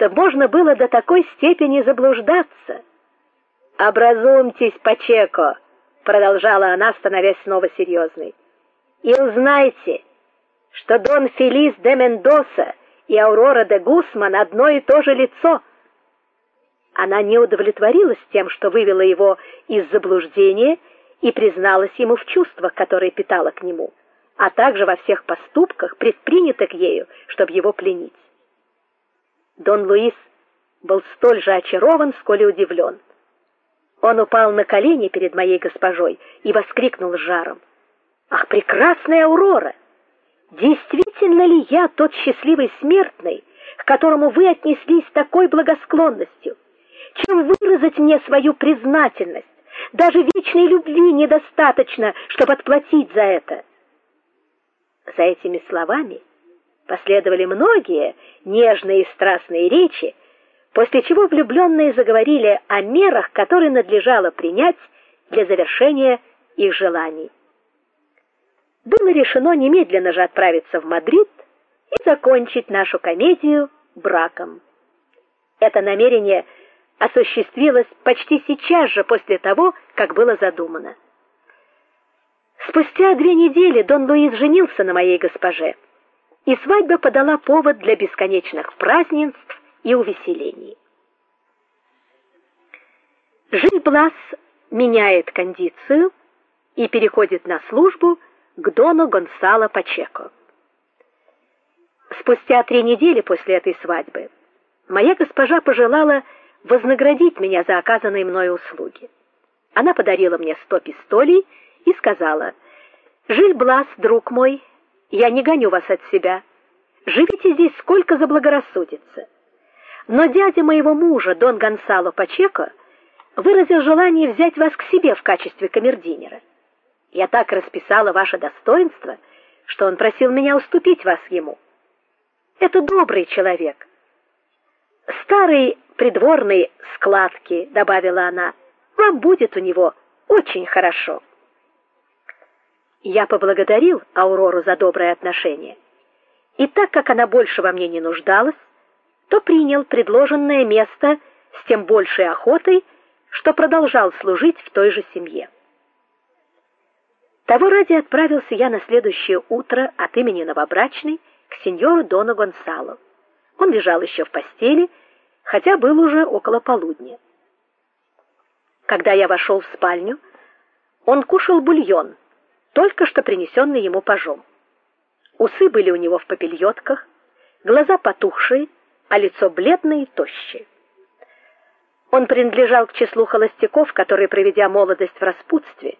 чтобы можно было до такой степени заблуждаться. Образумьтесь, Пачеко, продолжала она, становясь снова серьезной. И узнайте, что Дон Фелис де Мендоса и Аурора де Гусман одно и то же лицо. Она не удовлетворилась тем, что вывела его из заблуждения и призналась ему в чувствах, которые питала к нему, а также во всех поступках, предпринятых ею, чтобы его пленить. Дон Луис был столь же очарован, сколь и удивлен. Он упал на колени перед моей госпожой и воскликнул с жаром: "Ах, прекрасная Аурора! Действительно ли я тот счастливый смертный, к которому вы отнеслись с такой благосклонностью? Чем выразить мне свою признательность? Даже вечной любви недостаточно, чтобы отплатить за это". За этими словами последовали многие нежные и страстные речи, после чего влюбленные заговорили о мерах, которые надлежало принять для завершения их желаний. Было решено немедленно же отправиться в Мадрид и закончить нашу комедию браком. Это намерение осуществилось почти сейчас же после того, как было задумано. Спустя две недели Дон Луис женился на моей госпоже, и свадьба подала повод для бесконечных празднеств и увеселений. Жиль Блас меняет кондицию и переходит на службу к дону Гонсало Пачеко. Спустя три недели после этой свадьбы моя госпожа пожелала вознаградить меня за оказанные мною услуги. Она подарила мне сто пистолей и сказала: "Жиль Блас, друг мой, я не гоню вас от себя. Живите здесь сколько заблагорассудится. Но дядя моего мужа, Дон Гонсало Пачеко, выразил желание взять вас к себе в качестве камердинера. Я так расписала ваше достоинство, что он просил меня уступить вас ему. Это добрый человек. Старый придворный складки, добавила она. Вам будет у него очень хорошо. Я поблагодарил Аурору за доброе отношение. И так как она больше во мне не нуждалась, то принял предложенное место с тем большей охотой, что продолжал служить в той же семье. Того ради отправился я на следующее утро от имени новобрачной к сеньору Дону Гонсало. Он лежал еще в постели, хотя был уже около полудня. Когда я вошел в спальню, он кушал бульон, только что принесенный ему пажом. Усы были у него в попельотках, глаза потухшие, а лицо бледное и тощее. Он принадлежал к числу холостяков, которые, проведя молодость в распутстве,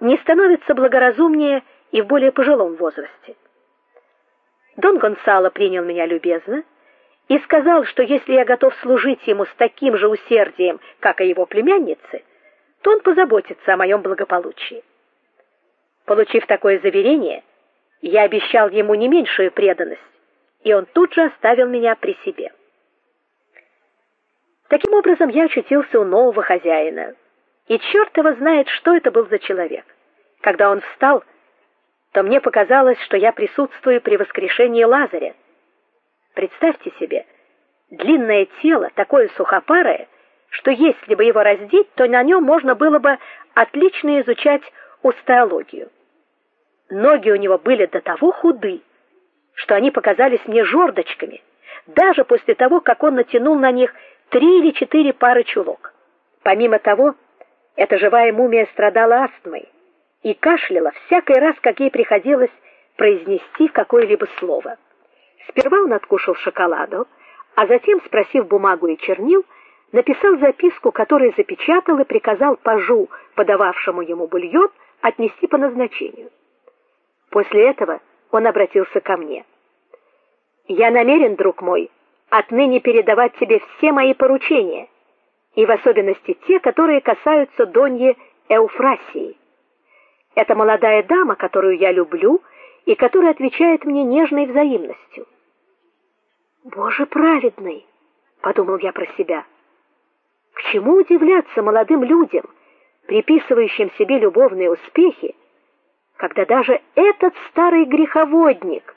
не становятся благоразумнее и в более пожилом возрасте. Дон Гонсало принял меня любезно и сказал, что если я готов служить ему с таким же усердием, как и его племяннице, то он позаботится о моем благополучии. Получив такое заверение, я обещал ему не меньшую преданность, и он тут же оставил меня при себе. Таким образом, я очутился у нового хозяина. И черт его знает, что это был за человек. Когда он встал, то мне показалось, что я присутствую при воскрешении Лазаря. Представьте себе, длинное тело, такое сухопарое, что если бы его раздеть, то на нем можно было бы отлично изучать остеологию. Ноги у него были до того худы, что они показались мне жердочками, даже после того, как он натянул на них три или четыре пары чулок. Помимо того, эта живая мумия страдала астмой и кашляла всякий раз, как ей приходилось произнести какое-либо слово. Сперва он откушал шоколаду, а затем, спросив бумагу и чернил, написал записку, которую запечатал и приказал пажу, подававшему ему бульон, отнести по назначению. После этого он обратился ко мне. Я намерен, друг мой, отныне передавать тебе все мои поручения, и в особенности те, которые касаются Доньи Эуфрасии. Это молодая дама, которую я люблю и которая отвечает мне нежной взаимностью. Боже праведный, подумал я про себя. К чему удивляться молодым людям, приписывающим себе любовные успехи, когда даже этот старый греховодник